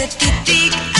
setitik